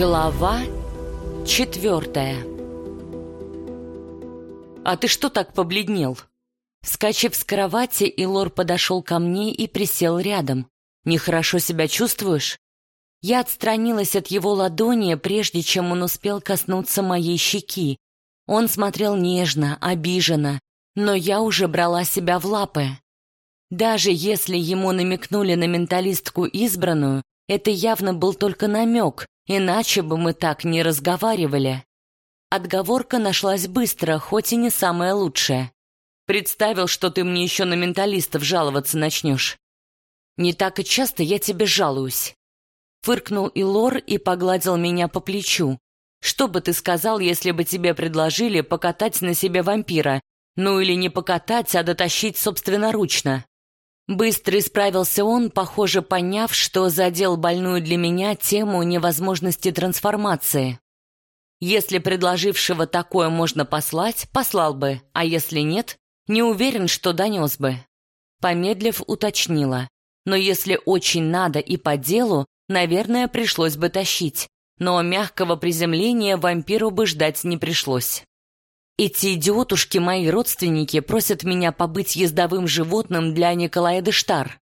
Глава четвертая «А ты что так побледнел?» Вскочив с кровати, Илор подошел ко мне и присел рядом. «Нехорошо себя чувствуешь?» Я отстранилась от его ладони, прежде чем он успел коснуться моей щеки. Он смотрел нежно, обиженно, но я уже брала себя в лапы. Даже если ему намекнули на менталистку избранную, это явно был только намек, иначе бы мы так не разговаривали. Отговорка нашлась быстро, хоть и не самая лучшая. Представил, что ты мне еще на менталистов жаловаться начнешь. Не так и часто я тебе жалуюсь. Фыркнул Илор и погладил меня по плечу. Что бы ты сказал, если бы тебе предложили покатать на себе вампира? Ну или не покатать, а дотащить собственноручно? Быстро исправился он, похоже, поняв, что задел больную для меня тему невозможности трансформации. Если предложившего такое можно послать, послал бы, а если нет, не уверен, что донес бы. Помедлив, уточнила. Но если очень надо и по делу, наверное, пришлось бы тащить. Но мягкого приземления вампиру бы ждать не пришлось. Эти идиотушки, мои родственники, просят меня побыть ездовым животным для Николая Дештар.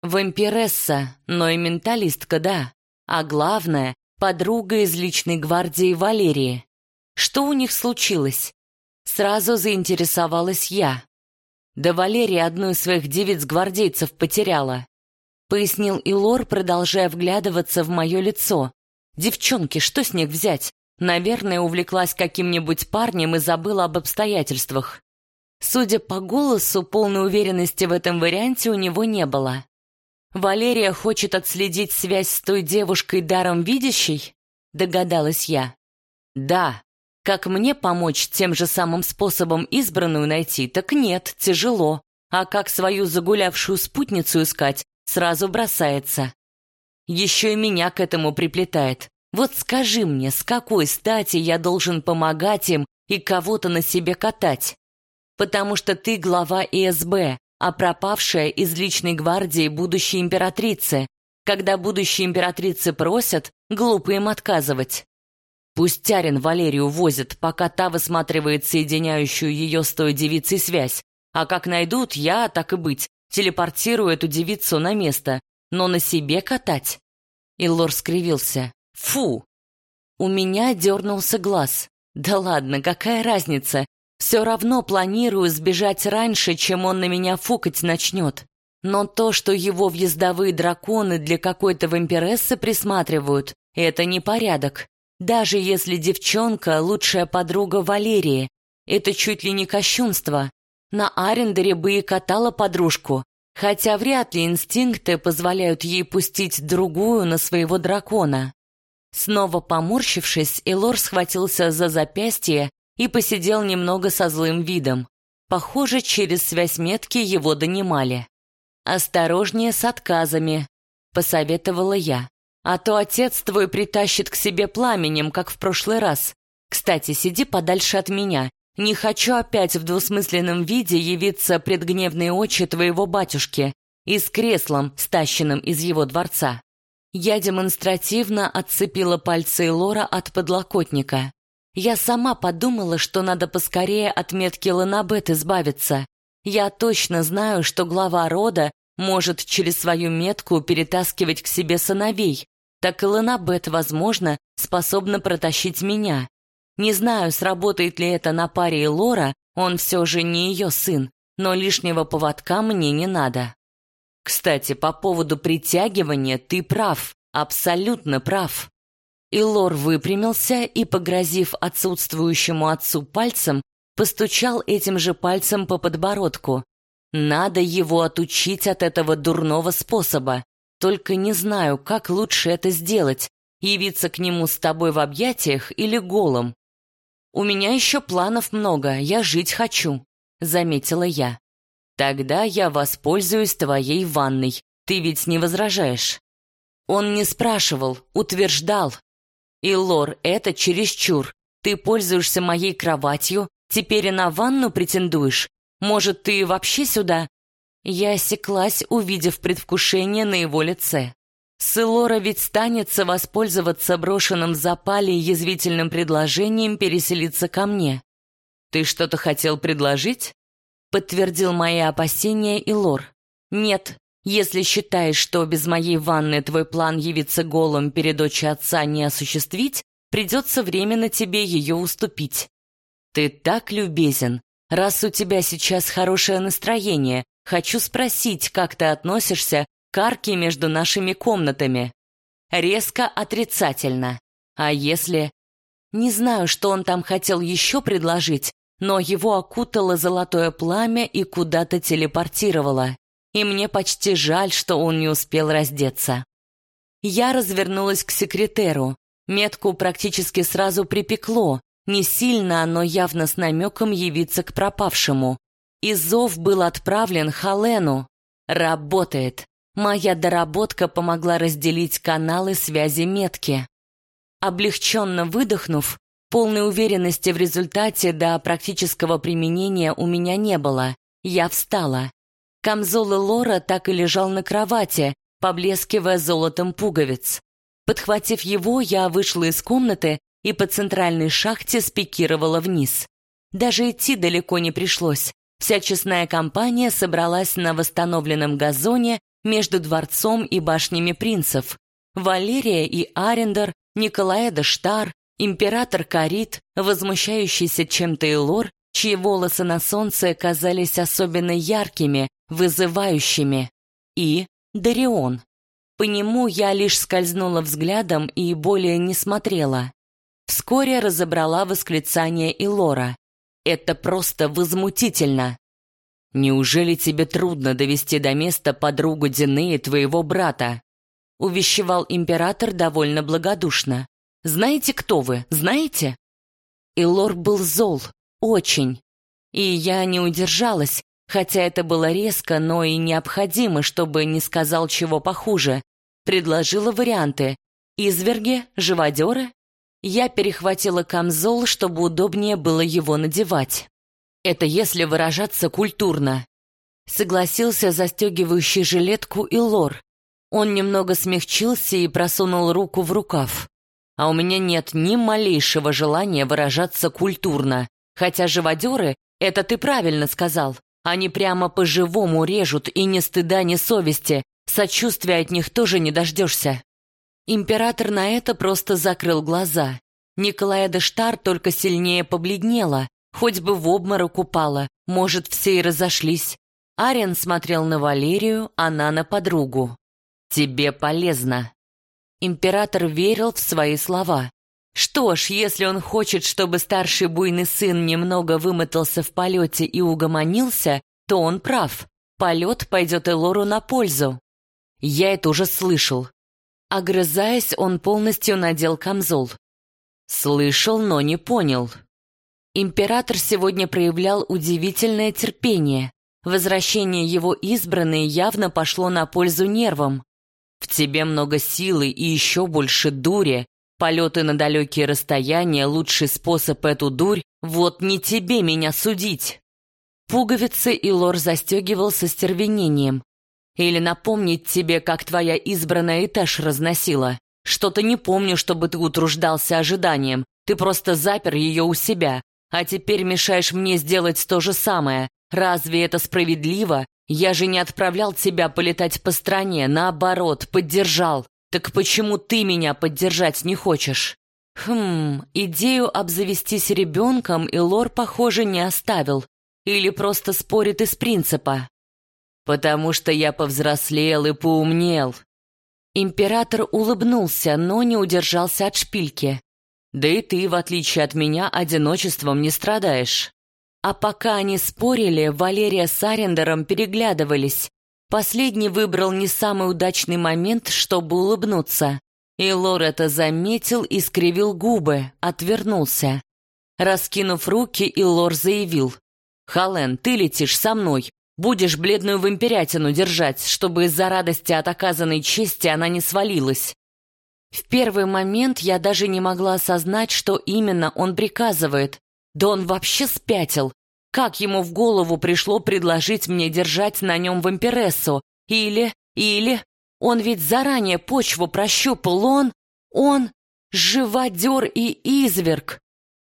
Вампиресса, но и менталистка, да. А главное, подруга из личной гвардии Валерии. Что у них случилось? Сразу заинтересовалась я. Да Валерия одну из своих девиц-гвардейцев потеряла. Пояснил Илор, продолжая вглядываться в мое лицо. Девчонки, что с них взять? Наверное, увлеклась каким-нибудь парнем и забыла об обстоятельствах. Судя по голосу, полной уверенности в этом варианте у него не было. «Валерия хочет отследить связь с той девушкой даром видящей?» — догадалась я. «Да. Как мне помочь тем же самым способом избранную найти, так нет, тяжело. А как свою загулявшую спутницу искать, сразу бросается. Еще и меня к этому приплетает. Вот скажи мне, с какой стати я должен помогать им и кого-то на себе катать? Потому что ты глава ИСБ, а пропавшая из личной гвардии будущей императрицы. Когда будущие императрицы просят, глупо им отказывать. Пусть Тярин Валерию возит, пока та высматривает соединяющую ее с той девицей связь. А как найдут, я, так и быть, телепортирую эту девицу на место, но на себе катать. Иллор скривился. Фу! У меня дернулся глаз. Да ладно, какая разница? Все равно планирую сбежать раньше, чем он на меня фукать начнет. Но то, что его въездовые драконы для какой-то вампирессы присматривают, это не порядок. Даже если девчонка — лучшая подруга Валерии, это чуть ли не кощунство. На Арендере бы и катала подружку, хотя вряд ли инстинкты позволяют ей пустить другую на своего дракона. Снова поморщившись, Элор схватился за запястье и посидел немного со злым видом. Похоже, через связь метки его донимали. «Осторожнее с отказами», — посоветовала я. «А то отец твой притащит к себе пламенем, как в прошлый раз. Кстати, сиди подальше от меня. Не хочу опять в двусмысленном виде явиться пред гневные очи твоего батюшки и с креслом, стащенным из его дворца». Я демонстративно отцепила пальцы Лора от подлокотника. Я сама подумала, что надо поскорее от метки Ланабет избавиться. Я точно знаю, что глава рода может через свою метку перетаскивать к себе сыновей. Так и Ланабет, возможно, способна протащить меня. Не знаю, сработает ли это на паре Лора, он все же не ее сын, но лишнего поводка мне не надо. Кстати, по поводу притягивания ты прав, абсолютно прав. Илор выпрямился и, погрозив отсутствующему отцу пальцем, постучал этим же пальцем по подбородку. Надо его отучить от этого дурного способа. Только не знаю, как лучше это сделать. Явиться к нему с тобой в объятиях или голым. У меня еще планов много, я жить хочу, заметила я. Тогда я воспользуюсь твоей ванной. Ты ведь не возражаешь?» Он не спрашивал, утверждал. «И, Лор, это чересчур. Ты пользуешься моей кроватью, теперь и на ванну претендуешь. Может, ты вообще сюда?» Я осеклась, увидев предвкушение на его лице. Сылора ведь станется воспользоваться брошенным в запале язвительным предложением переселиться ко мне. «Ты что-то хотел предложить?» Подтвердил мои опасения и Лор. «Нет, если считаешь, что без моей ванны твой план явиться голым перед очи отца не осуществить, придется временно тебе ее уступить. Ты так любезен. Раз у тебя сейчас хорошее настроение, хочу спросить, как ты относишься Карки между нашими комнатами. Резко отрицательно. А если... Не знаю, что он там хотел еще предложить, но его окутало золотое пламя и куда-то телепортировало. И мне почти жаль, что он не успел раздеться. Я развернулась к секретеру. Метку практически сразу припекло. Не сильно, но явно с намеком явиться к пропавшему. И зов был отправлен Халену. Работает. Моя доработка помогла разделить каналы связи метки. Облегченно выдохнув, полной уверенности в результате до практического применения у меня не было. Я встала. Камзол Лора так и лежал на кровати, поблескивая золотом пуговиц. Подхватив его, я вышла из комнаты и по центральной шахте спикировала вниз. Даже идти далеко не пришлось. Вся честная компания собралась на восстановленном газоне между дворцом и башнями принцев. Валерия и Арендер, Николай Штар, император Карит, возмущающийся чем-то Элор, чьи волосы на солнце казались особенно яркими, вызывающими, и Дарион. По нему я лишь скользнула взглядом и более не смотрела. Вскоре разобрала восклицание Илора. «Это просто возмутительно!» «Неужели тебе трудно довести до места подругу Дины и твоего брата?» увещевал император довольно благодушно. «Знаете, кто вы? Знаете?» Илор был зол, очень. И я не удержалась, хотя это было резко, но и необходимо, чтобы не сказал чего похуже. Предложила варианты. Изверги, живодеры. Я перехватила камзол, чтобы удобнее было его надевать. Это если выражаться культурно. Согласился застегивающий жилетку и лор. Он немного смягчился и просунул руку в рукав. А у меня нет ни малейшего желания выражаться культурно. Хотя живодеры, это ты правильно сказал, они прямо по-живому режут и ни стыда, ни совести. Сочувствия от них тоже не дождешься. Император на это просто закрыл глаза. Николая де Штар только сильнее побледнела, Хоть бы в обморок упала, может, все и разошлись. Арен смотрел на Валерию, она на подругу. «Тебе полезно». Император верил в свои слова. Что ж, если он хочет, чтобы старший буйный сын немного вымотался в полете и угомонился, то он прав. Полет пойдет Элору на пользу. Я это уже слышал. Огрызаясь, он полностью надел камзол. Слышал, но не понял. Император сегодня проявлял удивительное терпение. Возвращение его избранной явно пошло на пользу нервам. В тебе много силы и еще больше дури. Полеты на далекие расстояния — лучший способ эту дурь. Вот не тебе меня судить. Пуговицы и лор застегивал со стервенением. Или напомнить тебе, как твоя избранная этаж разносила. Что-то не помню, чтобы ты утруждался ожиданием. Ты просто запер ее у себя. А теперь мешаешь мне сделать то же самое. Разве это справедливо? Я же не отправлял тебя полетать по стране, наоборот, поддержал. Так почему ты меня поддержать не хочешь? Хм, идею обзавестись ребенком Илор, похоже, не оставил. Или просто спорит из принципа. Потому что я повзрослел и поумнел. Император улыбнулся, но не удержался от шпильки. Да и ты, в отличие от меня, одиночеством не страдаешь. А пока они спорили, Валерия с Арендером переглядывались. Последний выбрал не самый удачный момент, чтобы улыбнуться. И Лор это заметил и скривил губы, отвернулся. Раскинув руки, Илор заявил. «Хален, ты летишь со мной. Будешь бледную вампирятину держать, чтобы из-за радости от оказанной чести она не свалилась. В первый момент я даже не могла осознать, что именно он приказывает. Да он вообще спятил. Как ему в голову пришло предложить мне держать на нем вампирессу? Или... или... Он ведь заранее почву прощупал, он... он... живодер и изверг.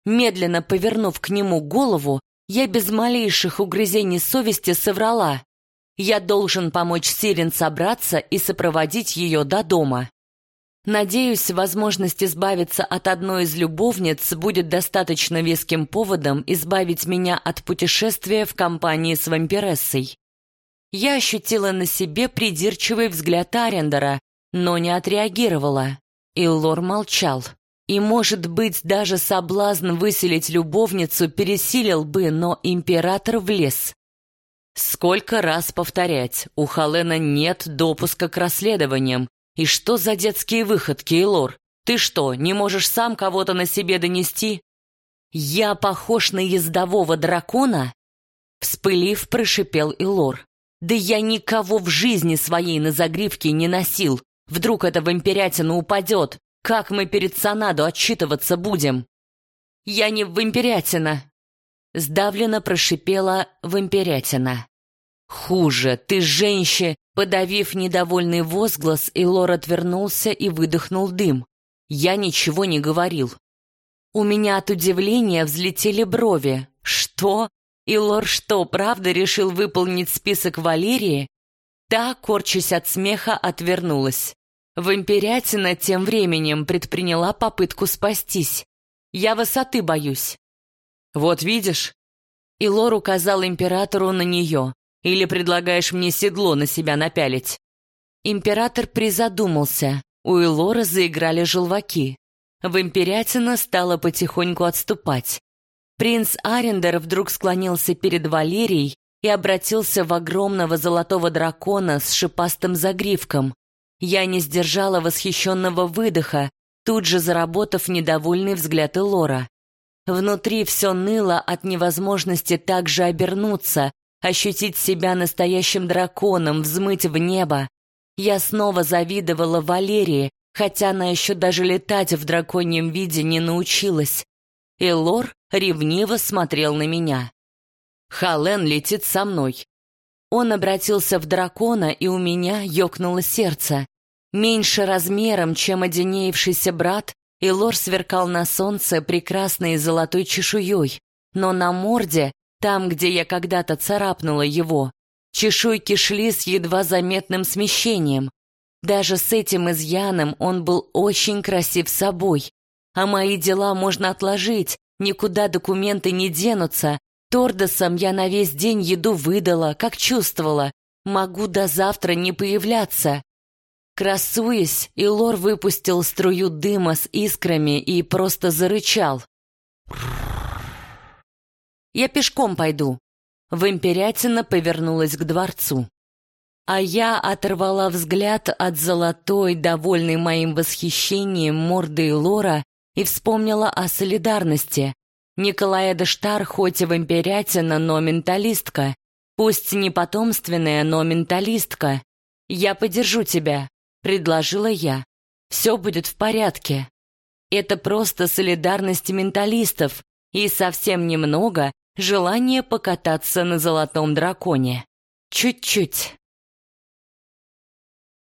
Медленно повернув к нему голову, я без малейших угрызений совести соврала. Я должен помочь Сирен собраться и сопроводить ее до дома. Надеюсь, возможность избавиться от одной из любовниц будет достаточно веским поводом избавить меня от путешествия в компании с вампирессой. Я ощутила на себе придирчивый взгляд Арендера, но не отреагировала. И Лор молчал. И, может быть, даже соблазн выселить любовницу пересилил бы, но император влез. Сколько раз повторять, у Халена нет допуска к расследованиям, и что за детские выходки, Элор? Ты что, не можешь сам кого-то на себе донести? Я похож на ездового дракона? Вспылив, прошипел Илор. Да я никого в жизни своей на загривке не носил. Вдруг эта вампирятина упадет. Как мы перед Санадо отчитываться будем? Я не вампирятина. Сдавленно прошипела вампирятина. Хуже, ты женщина, Подавив недовольный возглас, Илор отвернулся и выдохнул дым. Я ничего не говорил. У меня от удивления взлетели брови. Что? Илор что, правда решил выполнить список Валерии? Та, корчась от смеха, отвернулась. Вампирятина тем временем предприняла попытку спастись. Я высоты боюсь. Вот видишь? Илор указал императору на нее. Или предлагаешь мне седло на себя напялить?» Император призадумался. У Элора заиграли желваки. Вампирятина стала потихоньку отступать. Принц Арендер вдруг склонился перед Валерией и обратился в огромного золотого дракона с шипастым загривком. Я не сдержала восхищенного выдоха, тут же заработав недовольный взгляд Элора. Внутри все ныло от невозможности так же обернуться, ощутить себя настоящим драконом, взмыть в небо. Я снова завидовала Валерии, хотя она еще даже летать в драконьем виде не научилась. И Лор ревниво смотрел на меня. Хален летит со мной. Он обратился в дракона, и у меня ёкнуло сердце. Меньше размером, чем оденеевшийся брат, Илор сверкал на солнце прекрасной золотой чешуей, но на морде там, где я когда-то царапнула его, чешуйки шли с едва заметным смещением. Даже с этим изъяном он был очень красив собой. А мои дела можно отложить, никуда документы не денутся. Тордосом я на весь день еду выдала, как чувствовала. Могу до завтра не появляться. Красуясь, Илор выпустил струю дыма с искрами и просто зарычал. Я пешком пойду». Вампирятина повернулась к дворцу. А я оторвала взгляд от золотой, довольной моим восхищением морды Лора и вспомнила о солидарности. Николая Дештар хоть и вампирятина, но менталистка. Пусть не потомственная, но менталистка. «Я подержу тебя», — предложила я. «Все будет в порядке». Это просто солидарность менталистов, и совсем немного желание покататься на золотом драконе. Чуть-чуть.